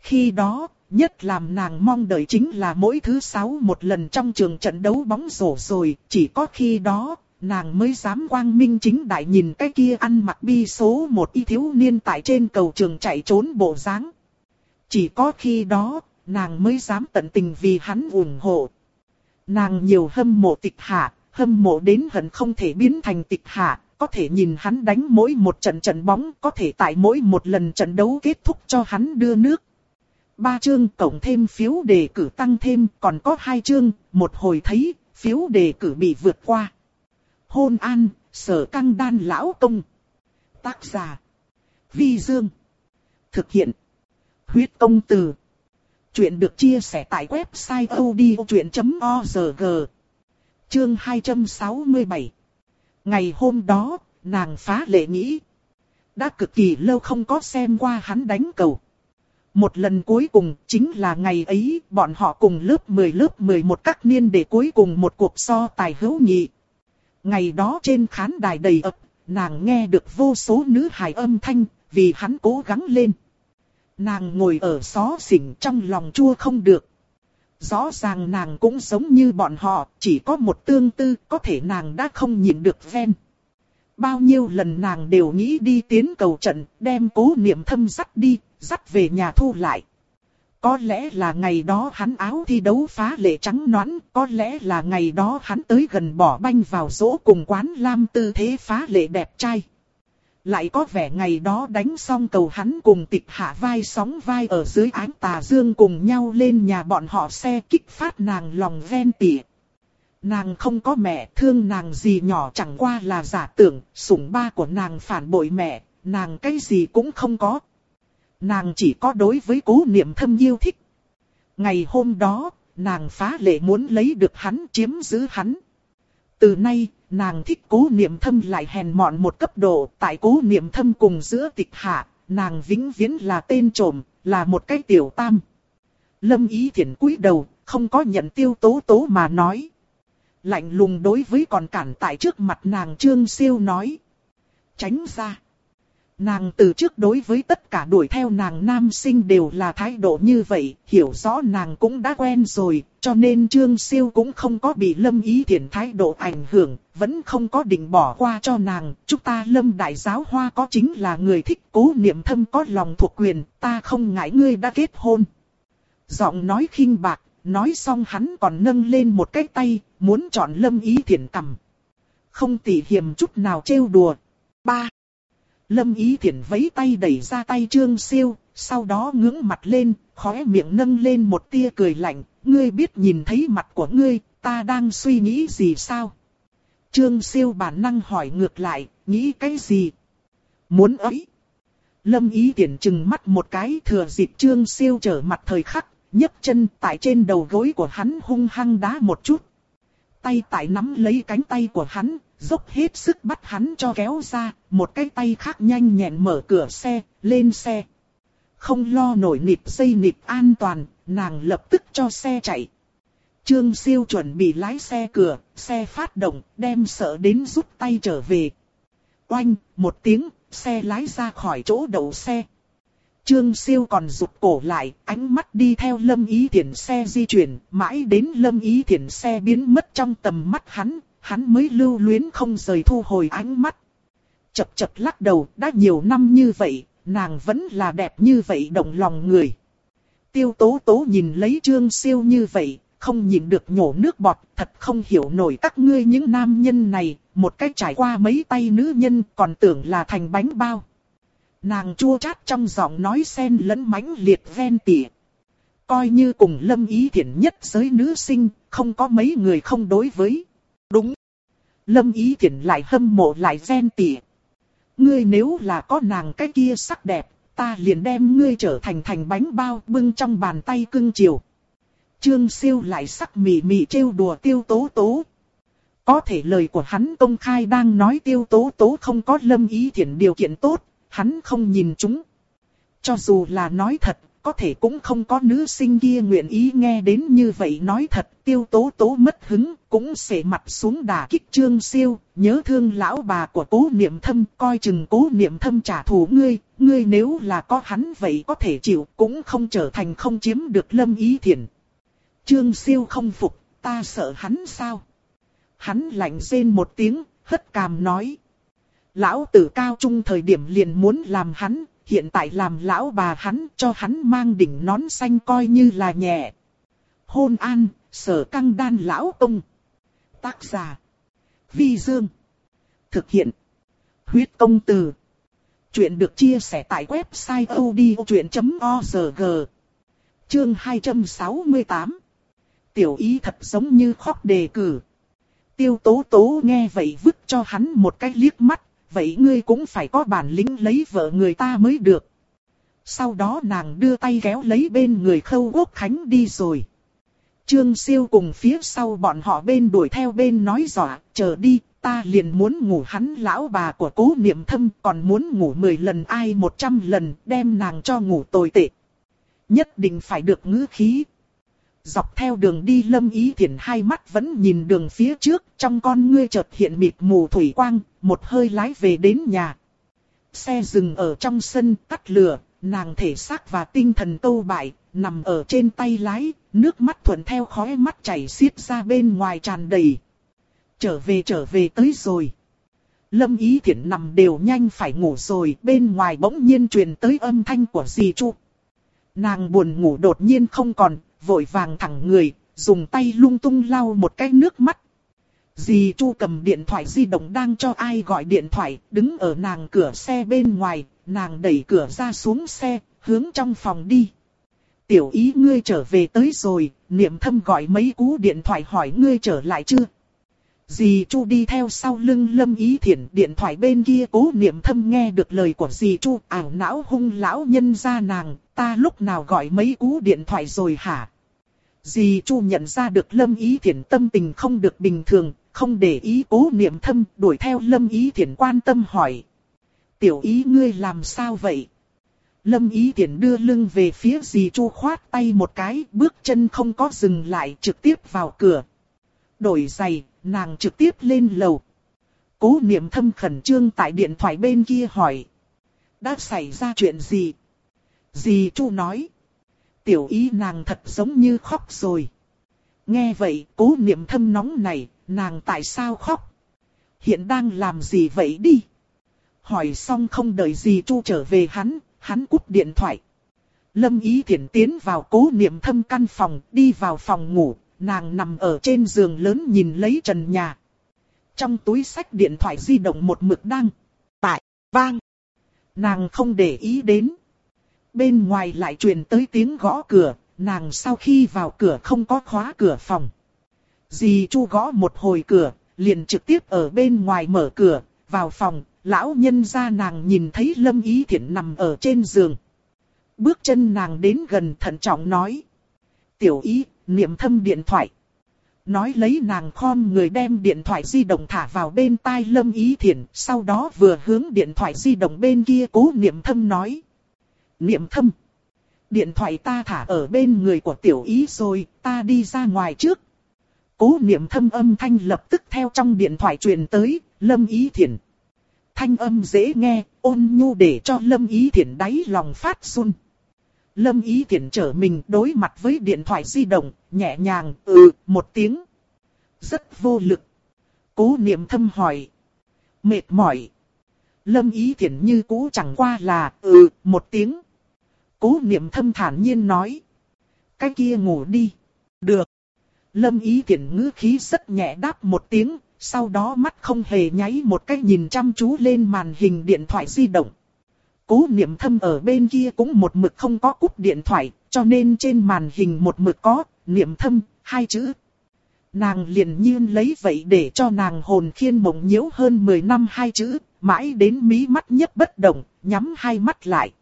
Khi đó, nhất làm nàng mong đợi chính là mỗi thứ sáu một lần trong trường trận đấu bóng rổ rồi, chỉ có khi đó, nàng mới dám quang minh chính đại nhìn cái kia ăn mặc bi số một y thiếu niên tại trên cầu trường chạy trốn bộ dáng. Chỉ có khi đó, nàng mới dám tận tình vì hắn ủng hộ. Nàng nhiều hâm mộ tịch hạ, hâm mộ đến hận không thể biến thành tịch hạ, có thể nhìn hắn đánh mỗi một trận trận bóng, có thể tại mỗi một lần trận đấu kết thúc cho hắn đưa nước ba chương cộng thêm phiếu đề cử tăng thêm, còn có hai chương, một hồi thấy, phiếu đề cử bị vượt qua. Hôn an, sở căng đan lão công. Tác giả. Vi Dương. Thực hiện. Huyết công từ. Chuyện được chia sẻ tại website odchuyện.org. Chương 267. Ngày hôm đó, nàng phá lệ nghĩ. Đã cực kỳ lâu không có xem qua hắn đánh cầu. Một lần cuối cùng chính là ngày ấy bọn họ cùng lớp 10 lớp 11 các niên để cuối cùng một cuộc so tài hữu nghị. Ngày đó trên khán đài đầy ập, nàng nghe được vô số nữ hài âm thanh, vì hắn cố gắng lên. Nàng ngồi ở xó xỉnh trong lòng chua không được. Rõ ràng nàng cũng giống như bọn họ, chỉ có một tương tư, có thể nàng đã không nhịn được ven. Bao nhiêu lần nàng đều nghĩ đi tiến cầu trận, đem cố niệm thâm dắt đi, dắt về nhà thu lại. Có lẽ là ngày đó hắn áo thi đấu phá lệ trắng nõn, có lẽ là ngày đó hắn tới gần bỏ banh vào rỗ cùng quán lam tư thế phá lệ đẹp trai. Lại có vẻ ngày đó đánh xong cầu hắn cùng tịch hạ vai sóng vai ở dưới ánh tà dương cùng nhau lên nhà bọn họ xe kích phát nàng lòng ven tỉa. Nàng không có mẹ, thương nàng gì nhỏ chẳng qua là giả tưởng, sủng ba của nàng phản bội mẹ, nàng cái gì cũng không có. Nàng chỉ có đối với cố niệm thâm yêu thích. Ngày hôm đó, nàng phá lệ muốn lấy được hắn chiếm giữ hắn. Từ nay, nàng thích cố niệm thâm lại hèn mọn một cấp độ, tại cố niệm thâm cùng giữa tịch hạ, nàng vĩnh viễn là tên trộm, là một cái tiểu tam. Lâm ý thiện cúi đầu, không có nhận tiêu tố tố mà nói. Lạnh lùng đối với còn cản tại trước mặt nàng trương siêu nói. tránh ra. Nàng từ trước đối với tất cả đuổi theo nàng nam sinh đều là thái độ như vậy, hiểu rõ nàng cũng đã quen rồi, cho nên Trương Siêu cũng không có bị Lâm Ý thiện thái độ ảnh hưởng, vẫn không có định bỏ qua cho nàng. Chúng ta Lâm Đại Giáo Hoa có chính là người thích cố niệm thâm có lòng thuộc quyền, ta không ngại ngươi đã kết hôn. Giọng nói khinh bạc, nói xong hắn còn nâng lên một cái tay, muốn chọn Lâm Ý Thiển cầm. Không tỉ hiểm chút nào trêu đùa. ba Lâm Ý Thiển vẫy tay đẩy ra tay Trương Siêu, sau đó ngưỡng mặt lên, khóe miệng nâng lên một tia cười lạnh, ngươi biết nhìn thấy mặt của ngươi, ta đang suy nghĩ gì sao? Trương Siêu bản năng hỏi ngược lại, nghĩ cái gì? Muốn ấy? Lâm Ý Thiển chừng mắt một cái thừa dịp Trương Siêu trở mặt thời khắc, nhấc chân tại trên đầu gối của hắn hung hăng đá một chút. Tay tại nắm lấy cánh tay của hắn, dốc hết sức bắt hắn cho kéo ra, một cái tay khác nhanh nhẹn mở cửa xe, lên xe. Không lo nổi nịp dây nịp an toàn, nàng lập tức cho xe chạy. Trương siêu chuẩn bị lái xe cửa, xe phát động, đem sợ đến rút tay trở về. Oanh, một tiếng, xe lái ra khỏi chỗ đậu xe. Trương siêu còn rụt cổ lại, ánh mắt đi theo lâm ý thiển xe di chuyển, mãi đến lâm ý thiển xe biến mất trong tầm mắt hắn, hắn mới lưu luyến không rời thu hồi ánh mắt. Chập chập lắc đầu, đã nhiều năm như vậy, nàng vẫn là đẹp như vậy động lòng người. Tiêu tố tố nhìn lấy trương siêu như vậy, không nhìn được nhổ nước bọt, thật không hiểu nổi các ngươi những nam nhân này, một cách trải qua mấy tay nữ nhân còn tưởng là thành bánh bao. Nàng chua chát trong giọng nói xen lẫn mãnh liệt ven tỉa. Coi như cùng lâm ý thiện nhất giới nữ sinh, không có mấy người không đối với. Đúng. Lâm ý thiện lại hâm mộ lại ven tỉa. Ngươi nếu là có nàng cái kia sắc đẹp, ta liền đem ngươi trở thành thành bánh bao bưng trong bàn tay cưng chiều. Trương siêu lại sắc mị mị trêu đùa tiêu tố tố. Có thể lời của hắn công khai đang nói tiêu tố tố không có lâm ý thiện điều kiện tốt, hắn không nhìn chúng. Cho dù là nói thật, có thể cũng không có nữ sinh kia nguyện ý nghe đến như vậy nói thật, tiêu tố tố mất hứng, cũng sẽ mặt xuống đả kích trương siêu, nhớ thương lão bà của cố niệm thâm, coi chừng cố niệm thâm trả thù ngươi, ngươi nếu là có hắn vậy có thể chịu, cũng không trở thành không chiếm được lâm ý thiện. Trương siêu không phục, ta sợ hắn sao? Hắn lạnh rên một tiếng, hất cằm nói. Lão tử cao trung thời điểm liền muốn làm hắn, hiện tại làm lão bà hắn cho hắn mang đỉnh nón xanh coi như là nhẹ. Hôn an, sở căng đan lão ông. Tác giả. Vi Dương. Thực hiện. Huyết công từ. Chuyện được chia sẻ tại website odchuyện.org. Chương 268. Tiểu ý thật giống như khóc đề cử. Tiêu tố tố nghe vậy vứt cho hắn một cái liếc mắt, vậy ngươi cũng phải có bản lĩnh lấy vợ người ta mới được. Sau đó nàng đưa tay kéo lấy bên người khâu quốc khánh đi rồi. Trương siêu cùng phía sau bọn họ bên đuổi theo bên nói dọa, chờ đi, ta liền muốn ngủ hắn lão bà của cố niệm thâm còn muốn ngủ 10 lần ai 100 lần đem nàng cho ngủ tồi tệ. Nhất định phải được ngữ khí. Dọc theo đường đi lâm ý thiện hai mắt vẫn nhìn đường phía trước, trong con ngươi chợt hiện mịt mù thủy quang, một hơi lái về đến nhà. Xe dừng ở trong sân, tắt lửa, nàng thể xác và tinh thần câu bại, nằm ở trên tay lái, nước mắt thuận theo khóe mắt chảy xiết ra bên ngoài tràn đầy. Trở về trở về tới rồi. Lâm ý thiện nằm đều nhanh phải ngủ rồi, bên ngoài bỗng nhiên truyền tới âm thanh của dì Chu. Nàng buồn ngủ đột nhiên không còn, vội vàng thẳng người, dùng tay lung tung lau một cái nước mắt. Dì Chu cầm điện thoại di động đang cho ai gọi điện thoại, đứng ở nàng cửa xe bên ngoài, nàng đẩy cửa ra xuống xe, hướng trong phòng đi. Tiểu ý ngươi trở về tới rồi, niệm thâm gọi mấy cú điện thoại hỏi ngươi trở lại chưa? Dì Chu đi theo sau lưng lâm ý thiển điện thoại bên kia cố niệm thâm nghe được lời của dì Chu ảo não hung lão nhân ra nàng, ta lúc nào gọi mấy cú điện thoại rồi hả? Dì Chu nhận ra được lâm ý Thiển tâm tình không được bình thường, không để ý cố niệm thâm, đuổi theo lâm ý Thiển quan tâm hỏi. Tiểu ý ngươi làm sao vậy? Lâm ý Thiển đưa lưng về phía dì Chu khoát tay một cái, bước chân không có dừng lại trực tiếp vào cửa. Đổi giày, nàng trực tiếp lên lầu. Cố niệm thâm khẩn trương tại điện thoại bên kia hỏi. Đã xảy ra chuyện gì? Dì Chu nói. Tiểu ý nàng thật giống như khóc rồi. Nghe vậy, cố niệm thâm nóng này, nàng tại sao khóc? Hiện đang làm gì vậy đi? Hỏi xong không đợi Dì Chu trở về hắn, hắn cúp điện thoại. Lâm Ý Thiển tiến vào cố niệm thâm căn phòng, đi vào phòng ngủ, nàng nằm ở trên giường lớn nhìn lấy trần nhà. Trong túi sách điện thoại di động một mực đăng, tại, vang. Nàng không để ý đến. Bên ngoài lại truyền tới tiếng gõ cửa, nàng sau khi vào cửa không có khóa cửa phòng. Dì Chu gõ một hồi cửa, liền trực tiếp ở bên ngoài mở cửa, vào phòng, lão nhân ra nàng nhìn thấy Lâm Ý Thiển nằm ở trên giường. Bước chân nàng đến gần thận trọng nói. Tiểu ý, niệm thâm điện thoại. Nói lấy nàng khom người đem điện thoại di động thả vào bên tai Lâm Ý Thiển, sau đó vừa hướng điện thoại di động bên kia cố niệm thâm nói. Niệm thâm. Điện thoại ta thả ở bên người của tiểu ý rồi, ta đi ra ngoài trước. Cố niệm thâm âm thanh lập tức theo trong điện thoại truyền tới, Lâm Ý thiền Thanh âm dễ nghe, ôn nhu để cho Lâm Ý thiền đáy lòng phát run. Lâm Ý thiền trở mình đối mặt với điện thoại di động, nhẹ nhàng, ừ, một tiếng. Rất vô lực. Cố niệm thâm hỏi. Mệt mỏi. Lâm Ý thiền như cũ chẳng qua là, ừ, một tiếng. Cố niệm thâm thản nhiên nói. Cái kia ngủ đi. Được. Lâm ý tiện ngữ khí rất nhẹ đáp một tiếng, sau đó mắt không hề nháy một cái nhìn chăm chú lên màn hình điện thoại di động. Cố niệm thâm ở bên kia cũng một mực không có cúp điện thoại, cho nên trên màn hình một mực có, niệm thâm, hai chữ. Nàng liền nhiên lấy vậy để cho nàng hồn khiên mộng nhiễu hơn 10 năm hai chữ, mãi đến mí mắt nhất bất động, nhắm hai mắt lại.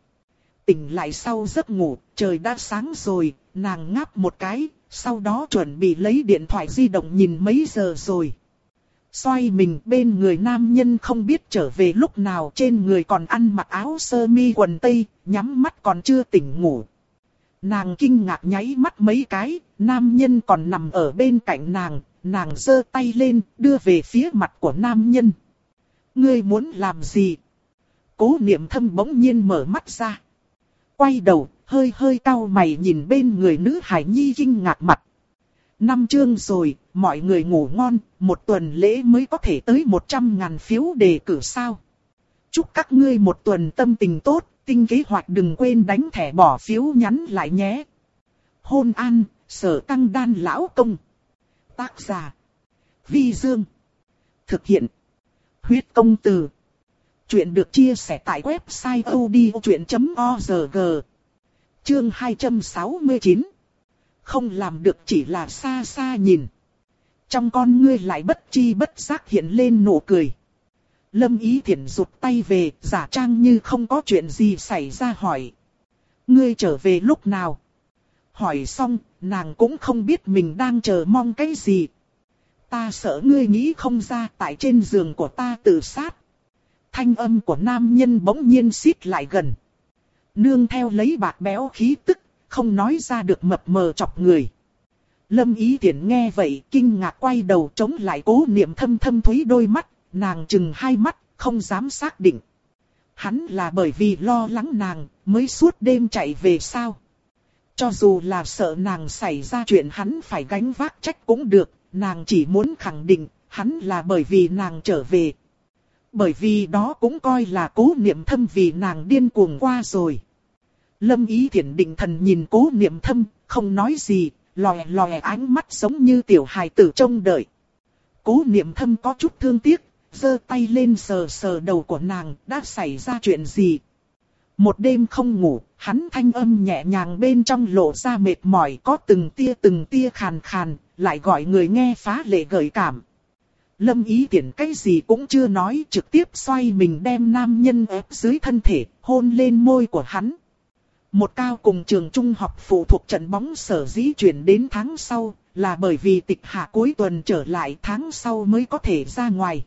Tỉnh lại sau giấc ngủ, trời đã sáng rồi, nàng ngáp một cái, sau đó chuẩn bị lấy điện thoại di động nhìn mấy giờ rồi. Xoay mình bên người nam nhân không biết trở về lúc nào trên người còn ăn mặc áo sơ mi quần tây, nhắm mắt còn chưa tỉnh ngủ. Nàng kinh ngạc nháy mắt mấy cái, nam nhân còn nằm ở bên cạnh nàng, nàng giơ tay lên, đưa về phía mặt của nam nhân. Ngươi muốn làm gì? Cố niệm thâm bỗng nhiên mở mắt ra. Quay đầu, hơi hơi cau mày nhìn bên người nữ hải nhi kinh ngạc mặt. Năm chương rồi, mọi người ngủ ngon, một tuần lễ mới có thể tới 100 ngàn phiếu đề cử sao. Chúc các ngươi một tuần tâm tình tốt, tinh kế hoạch đừng quên đánh thẻ bỏ phiếu nhắn lại nhé. Hôn an, sở tăng đan lão công. Tác giả. Vi Dương. Thực hiện. Huyết công từ. Chuyện được chia sẻ tại website odchuyện.org. Chương 269 Không làm được chỉ là xa xa nhìn. Trong con ngươi lại bất chi bất giác hiện lên nụ cười. Lâm Ý Thiển rụt tay về, giả trang như không có chuyện gì xảy ra hỏi. Ngươi trở về lúc nào? Hỏi xong, nàng cũng không biết mình đang chờ mong cái gì. Ta sợ ngươi nghĩ không ra tại trên giường của ta tự sát. Thanh âm của nam nhân bỗng nhiên xít lại gần nương theo lấy bạc béo khí tức, không nói ra được mập mờ chọc người. Lâm ý tiện nghe vậy, kinh ngạc quay đầu chống lại cố niệm thâm thâm thúy đôi mắt, nàng chừng hai mắt, không dám xác định. Hắn là bởi vì lo lắng nàng, mới suốt đêm chạy về sao. Cho dù là sợ nàng xảy ra chuyện hắn phải gánh vác trách cũng được, nàng chỉ muốn khẳng định, hắn là bởi vì nàng trở về. Bởi vì đó cũng coi là cố niệm thâm vì nàng điên cuồng qua rồi. Lâm ý thiện định thần nhìn cố niệm thâm, không nói gì, lòe lòe ánh mắt giống như tiểu hài tử trông đợi. Cố niệm thâm có chút thương tiếc, giơ tay lên sờ sờ đầu của nàng, đã xảy ra chuyện gì. Một đêm không ngủ, hắn thanh âm nhẹ nhàng bên trong lộ ra mệt mỏi có từng tia từng tia khàn khàn, lại gọi người nghe phá lệ gợi cảm. Lâm ý tiện cái gì cũng chưa nói trực tiếp xoay mình đem nam nhân ép dưới thân thể, hôn lên môi của hắn. Một cao cùng trường trung học phụ thuộc trận bóng sở dĩ chuyển đến tháng sau, là bởi vì tịch hạ cuối tuần trở lại tháng sau mới có thể ra ngoài.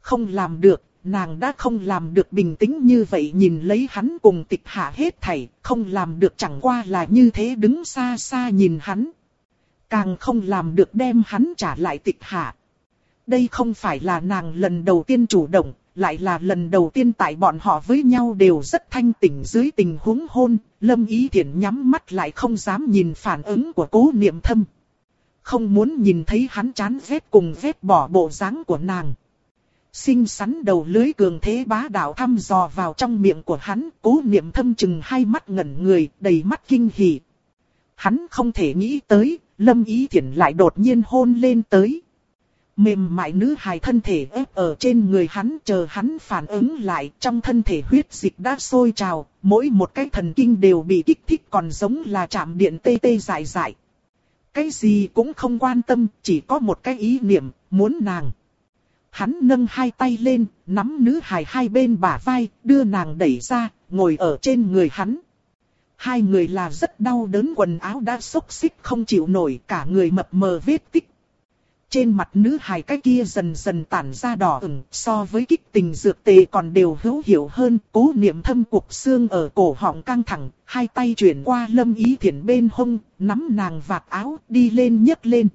Không làm được, nàng đã không làm được bình tĩnh như vậy nhìn lấy hắn cùng tịch hạ hết thảy, không làm được chẳng qua là như thế đứng xa xa nhìn hắn. Càng không làm được đem hắn trả lại tịch hạ đây không phải là nàng lần đầu tiên chủ động, lại là lần đầu tiên tại bọn họ với nhau đều rất thanh tỉnh dưới tình huống hôn, Lâm Ý Thiển nhắm mắt lại không dám nhìn phản ứng của cố niệm thâm. Không muốn nhìn thấy hắn chán ghét cùng ghét bỏ bộ dáng của nàng. Xinh xắn đầu lưới cường thế bá đạo thăm dò vào trong miệng của hắn, cố niệm thâm chừng hai mắt ngẩn người, đầy mắt kinh hỉ. Hắn không thể nghĩ tới, Lâm Ý Thiển lại đột nhiên hôn lên tới. Mềm mại nữ hài thân thể ép ở trên người hắn chờ hắn phản ứng lại trong thân thể huyết dịch đã sôi trào, mỗi một cái thần kinh đều bị kích thích còn giống là chạm điện tê tê dại dại. Cái gì cũng không quan tâm, chỉ có một cái ý niệm, muốn nàng. Hắn nâng hai tay lên, nắm nữ hài hai bên bả vai, đưa nàng đẩy ra, ngồi ở trên người hắn. Hai người là rất đau đớn quần áo đã xốc xích không chịu nổi cả người mập mờ vết tích. Trên mặt nữ hài cái kia dần dần tản ra đỏ ửng so với kích tình dược tề còn đều hữu hiệu hơn. Cố niệm thâm cục xương ở cổ họng căng thẳng, hai tay chuyển qua lâm ý thiện bên hông, nắm nàng vạt áo đi lên nhấc lên.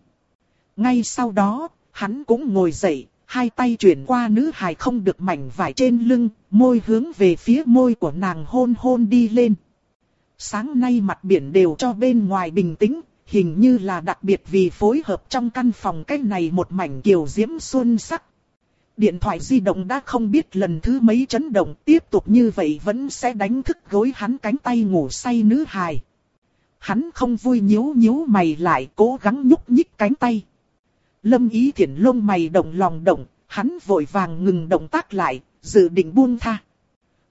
Ngay sau đó, hắn cũng ngồi dậy, hai tay chuyển qua nữ hài không được mảnh vải trên lưng, môi hướng về phía môi của nàng hôn hôn đi lên. Sáng nay mặt biển đều cho bên ngoài bình tĩnh, hình như là đặc biệt vì phối hợp trong căn phòng cách này một mảnh kiều diễm xuân sắc. Điện thoại di động đã không biết lần thứ mấy chấn động tiếp tục như vậy vẫn sẽ đánh thức gối hắn cánh tay ngủ say nữ hài. Hắn không vui nhíu nhíu mày lại cố gắng nhúc nhích cánh tay. Lâm ý thiện lông mày động lòng động, hắn vội vàng ngừng động tác lại, dự định buông tha.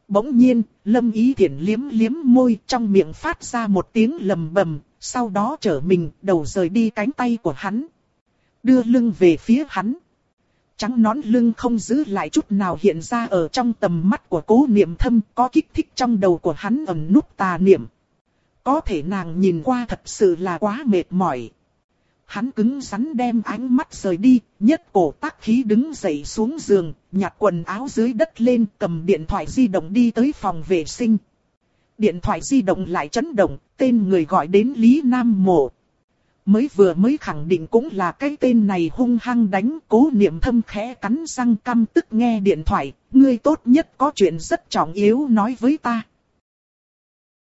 Bỗng nhiên, Lâm Ý Thiển liếm liếm môi trong miệng phát ra một tiếng lầm bầm, sau đó trở mình đầu rời đi cánh tay của hắn. Đưa lưng về phía hắn. Trắng nón lưng không giữ lại chút nào hiện ra ở trong tầm mắt của cố niệm thâm có kích thích trong đầu của hắn ẩn nút tà niệm. Có thể nàng nhìn qua thật sự là quá mệt mỏi. Hắn cứng rắn đem ánh mắt rời đi, nhất cổ tác khí đứng dậy xuống giường, nhặt quần áo dưới đất lên cầm điện thoại di động đi tới phòng vệ sinh. Điện thoại di động lại chấn động, tên người gọi đến Lý Nam Mộ. Mới vừa mới khẳng định cũng là cái tên này hung hăng đánh cố niệm thâm khẽ cắn răng căm tức nghe điện thoại, ngươi tốt nhất có chuyện rất trọng yếu nói với ta.